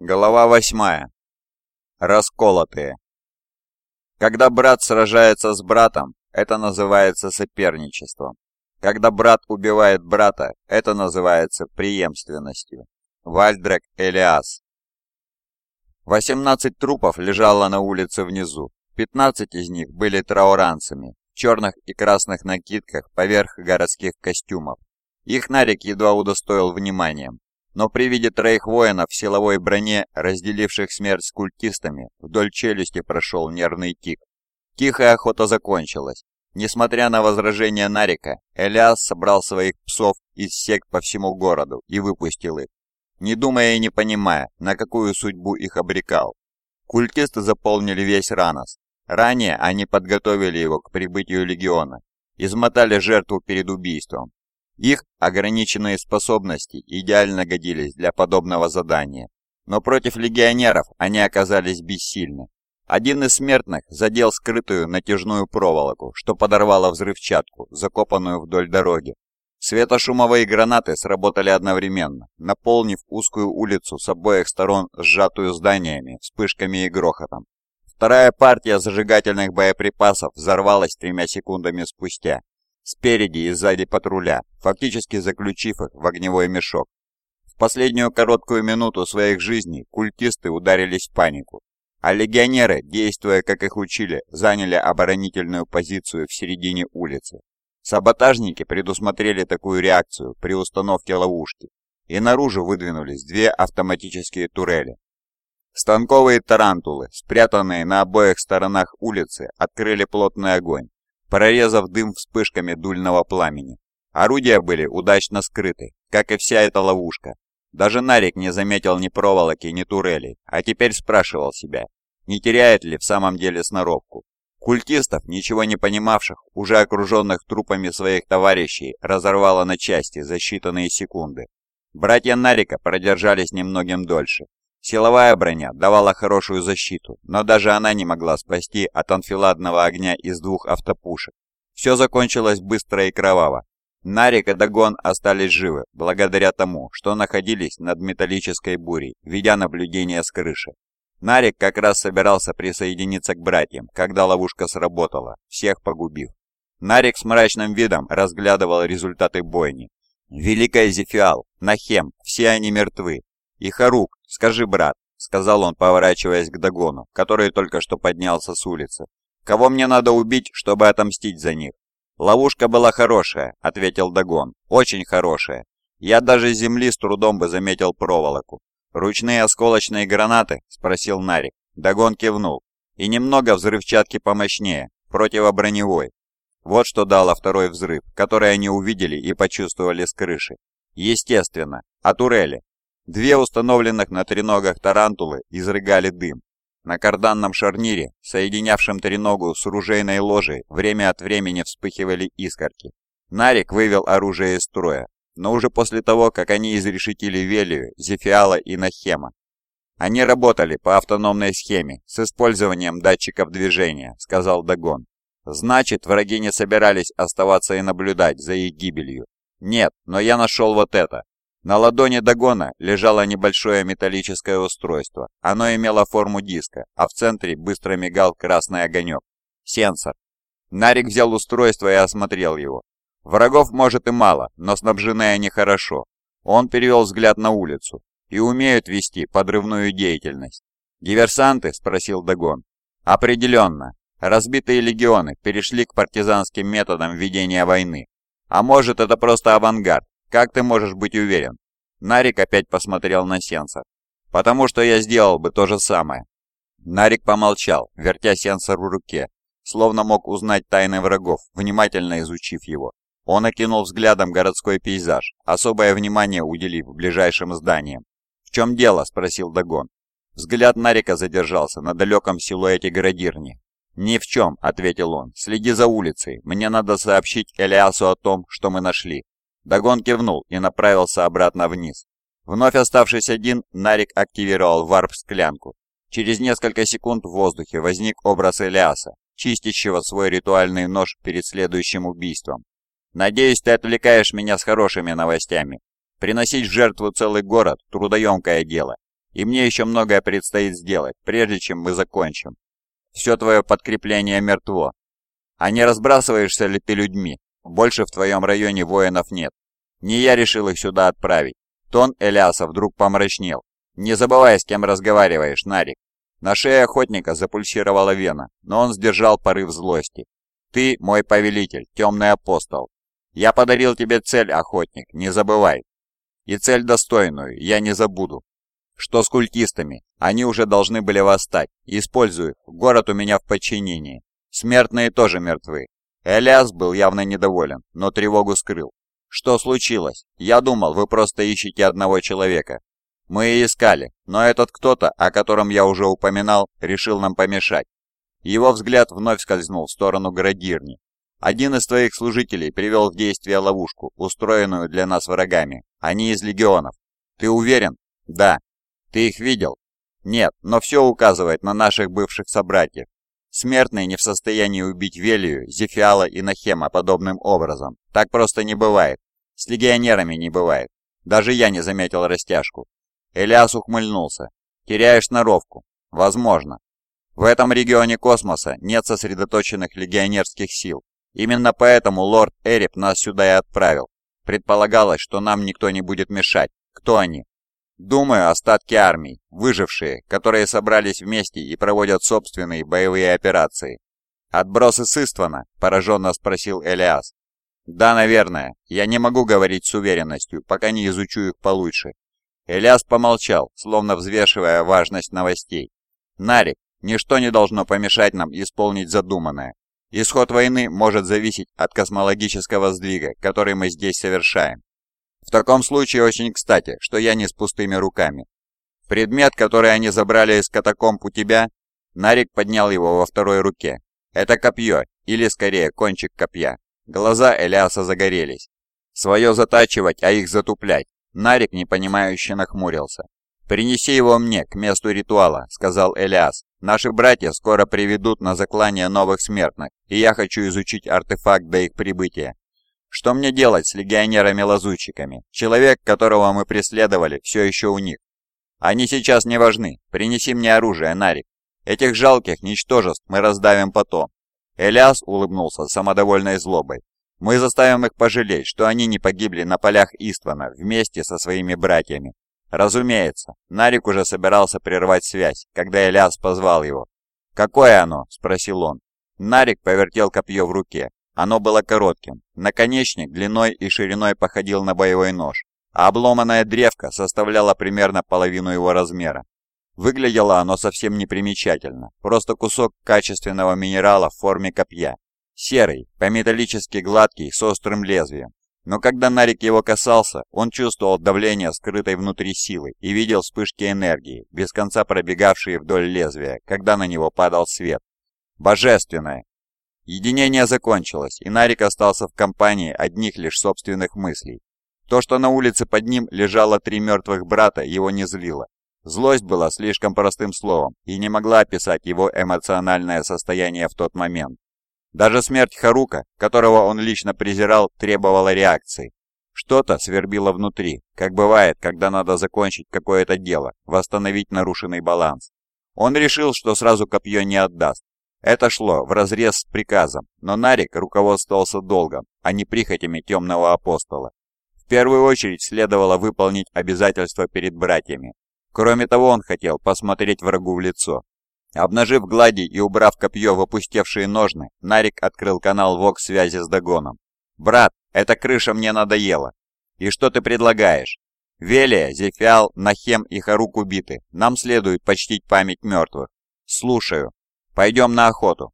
Голова восьмая. Расколотые. Когда брат сражается с братом, это называется соперничеством. Когда брат убивает брата, это называется преемственностью. Вальдрек Элиас. 18 трупов лежало на улице внизу. 15 из них были трауранцами, в черных и красных накидках поверх городских костюмов. Их Нарик едва удостоил вниманием, но при виде троих воинов в силовой броне, разделивших смерть с культистами, вдоль челюсти прошел нервный тик. Тихая охота закончилась. Несмотря на возражения Нарика, Элиас собрал своих псов из сект по всему городу и выпустил их, не думая и не понимая, на какую судьбу их обрекал. Культисты заполнили весь Ранос. Ранее они подготовили его к прибытию легиона, измотали жертву перед убийством, их ограниченные способности идеально годились для подобного задания, но против легионеров они оказались бессильны. Один из смертных задел скрытую натяжную проволоку, что подорвало взрывчатку, закопанную вдоль дороги. Светошумовые гранаты сработали одновременно, наполнив узкую улицу с обоих сторон сжатую зданиями, вспышками и грохотом. Вторая партия зажигательных боеприпасов взорвалась тремя секундами спустя, спереди и сзади патруля, фактически заключив их в огневой мешок. В последнюю короткую минуту своих жизней культисты ударились в панику, а легионеры, действуя как их учили, заняли оборонительную позицию в середине улицы. Саботажники предусмотрели такую реакцию при установке ловушки, и наружу выдвинулись две автоматические турели. Станковые тарантулы, спрятанные на обоих сторонах улицы, открыли плотный огонь, прорезав дым вспышками дульного пламени. Орудия были удачно скрыты, как и вся эта ловушка. Даже Нарик не заметил ни проволоки, ни турелей, а теперь спрашивал себя, не теряет ли в самом деле сноровку. Культистов, ничего не понимавших, уже окруженных трупами своих товарищей, разорвало на части за считанные секунды. Братья Нарика продержались немногим дольше, Силовая броня давала хорошую защиту, но даже она не могла спасти от анфиладного огня из двух автопушек. Все закончилось быстро и кроваво. Нарик и Дагон остались живы, благодаря тому, что находились над металлической бурей, ведя наблюдение с крыши. Нарик как раз собирался присоединиться к братьям, когда ловушка сработала, всех погубив. Нарик с мрачным видом разглядывал результаты бойни. Великая Зефиал, Нахем, все они мертвы, «И Харук, скажи, брат», — сказал он, поворачиваясь к Дагону, который только что поднялся с улицы, «кого мне надо убить, чтобы отомстить за них?» «Ловушка была хорошая», — ответил Дагон, — «очень хорошая. Я даже земли с трудом бы заметил проволоку». «Ручные осколочные гранаты?» — спросил Нарик. Дагон кивнул. «И немного взрывчатки помощнее, противоброневой». Вот что дало второй взрыв, который они увидели и почувствовали с крыши. Естественно, а турели? Две установленных на треногах тарантулы изрыгали дым. На карданном шарнире, соединявшем треногу с ружейной ложей, время от времени вспыхивали искорки. Нарик вывел оружие из строя, но уже после того, как они изрешетили Велию, Зефиала и Нахема. «Они работали по автономной схеме, с использованием датчиков движения», — сказал Дагон. «Значит, враги не собирались оставаться и наблюдать за их гибелью. Нет, но я нашел вот это. На ладони Дагона лежало небольшое металлическое устройство. Оно имело форму диска, а в центре быстро мигал красный огонек. Сенсор. Нарик взял устройство и осмотрел его. Врагов может и мало, но снабжены они хорошо. Он перевел взгляд на улицу. И умеют вести подрывную деятельность. «Диверсанты?» – спросил Дагон. «Определенно. Разбитые легионы перешли к партизанским методам ведения войны. А может, это просто авангард, как ты можешь быть уверен? Нарик опять посмотрел на сенсор. Потому что я сделал бы то же самое. Нарик помолчал, вертя сенсор в руке, словно мог узнать тайны врагов, внимательно изучив его. Он окинул взглядом городской пейзаж, особое внимание уделив ближайшим зданиям. «В чем дело?» – спросил Дагон. Взгляд Нарика задержался на далеком силуэте городирни. «Ни в чем», — ответил он. «Следи за улицей. Мне надо сообщить Элиасу о том, что мы нашли. Дагон кивнул и направился обратно вниз. Вновь оставшись один, Нарик активировал варп-склянку. Через несколько секунд в воздухе возник образ Элиаса, чистящего свой ритуальный нож перед следующим убийством. «Надеюсь, ты отвлекаешь меня с хорошими новостями. Приносить в жертву целый город – трудоемкое дело. и мне еще многое предстоит сделать, прежде чем мы закончим. Все твое подкрепление мертво. А не разбрасываешься ли ты людьми? Больше в твоем районе воинов нет. Не я решил их сюда отправить. Тон Элиаса вдруг помрачнел. Не забывай, с кем разговариваешь, Нарик. На шее охотника запульсировала вена, но он сдержал порыв злости. «Ты мой повелитель, темный апостол. Я подарил тебе цель, охотник, не забывай. И цель достойную, я не забуду. Что с культистами? Они уже должны были восстать. Использую Город у меня в подчинении. Смертные тоже мертвы. Элиас был явно недоволен, но тревогу скрыл. Что случилось? Я думал, вы просто ищете одного человека. Мы и искали, но этот кто-то, о котором я уже упоминал, решил нам помешать. Его взгляд вновь скользнул в сторону Градирни. Один из твоих служителей привел в действие ловушку, устроенную для нас врагами. Они из легионов. Ты уверен? Да. Ты их видел? Нет, но все указывает на наших бывших собратьев. Смертные не в состоянии убить Велию, Зефиала и Нахема подобным образом. Так просто не бывает. С легионерами не бывает. Даже я не заметил растяжку. Элиас ухмыльнулся. «Теряешь сноровку?» «Возможно. В этом регионе космоса нет сосредоточенных легионерских сил. Именно поэтому лорд Эрип нас сюда и отправил. Предполагалось, что нам никто не будет мешать. Кто они? Думаю, остатки армий, выжившие, которые собрались вместе и проводят собственные боевые операции. «Отбросы с Иствана?» – пораженно спросил Элиас. «Да, наверное. Я не могу говорить с уверенностью, пока не изучу их получше. Элиас помолчал, словно взвешивая важность новостей. «Нарик, ничто не должно помешать нам исполнить задуманное. Исход войны может зависеть от космологического сдвига, который мы здесь совершаем. В таком случае очень кстати, что я не с пустыми руками. Предмет, который они забрали из катакомб у тебя...» Нарик поднял его во второй руке. «Это копье, или скорее кончик копья». Глаза Элиаса загорелись. «Свое затачивать, а их затуплять. Нарик непонимающе нахмурился. «Принеси его мне, к месту ритуала», — сказал Элиас. «Наши братья скоро приведут на заклание новых смертных, и я хочу изучить артефакт до их прибытия. Что мне делать с легионерами-лазутчиками? Человек, которого мы преследовали, все еще у них. Они сейчас не важны. Принеси мне оружие, Нарик. Этих жалких ничтожеств мы раздавим потом». Элиас улыбнулся самодовольной злобой. Мы заставим их пожалеть, что они не погибли на полях Иствана вместе со своими братьями. Разумеется, Нарик уже собирался прервать связь, когда Элиас позвал его. «Какое оно?» – спросил он. Нарик повертел копье в руке. Оно было коротким. Наконечник длиной и шириной походил на боевой нож, а обломанная древка составляла примерно половину его размера. Выглядело оно совсем непримечательно, просто кусок качественного минерала в форме копья, Серый, по-металлически гладкий, с острым лезвием. Но когда Нарик его касался, он чувствовал давление скрытой внутри силы и видел вспышки энергии, без конца пробегавшие вдоль лезвия, когда на него падал свет. Божественное! Единение закончилось, и Нарик остался в компании одних лишь собственных мыслей. То, что на улице под ним лежало три мертвых брата, его не злило. Злость была слишком простым словом и не могла описать его эмоциональное состояние в тот момент. Даже смерть Харука, которого он лично презирал, требовала реакции. Что-то свербило внутри, как бывает, когда надо закончить какое-то дело, восстановить нарушенный баланс. Он решил, что сразу копье не отдаст. Это шло вразрез с приказом, но Нарик руководствовался долгом, а не прихотями темного апостола. В первую очередь следовало выполнить обязательства перед братьями. Кроме того, он хотел посмотреть врагу в лицо, Обнажив глади и убрав копье в опустевшие ножны, Нарик открыл канал ВОК-связи с Дагоном. «Брат, эта крыша мне надоела. И что ты предлагаешь? Велия, Зефиал, Нахем и Харук убиты. Нам следует почтить память мертвых. Слушаю. Пойдем на охоту.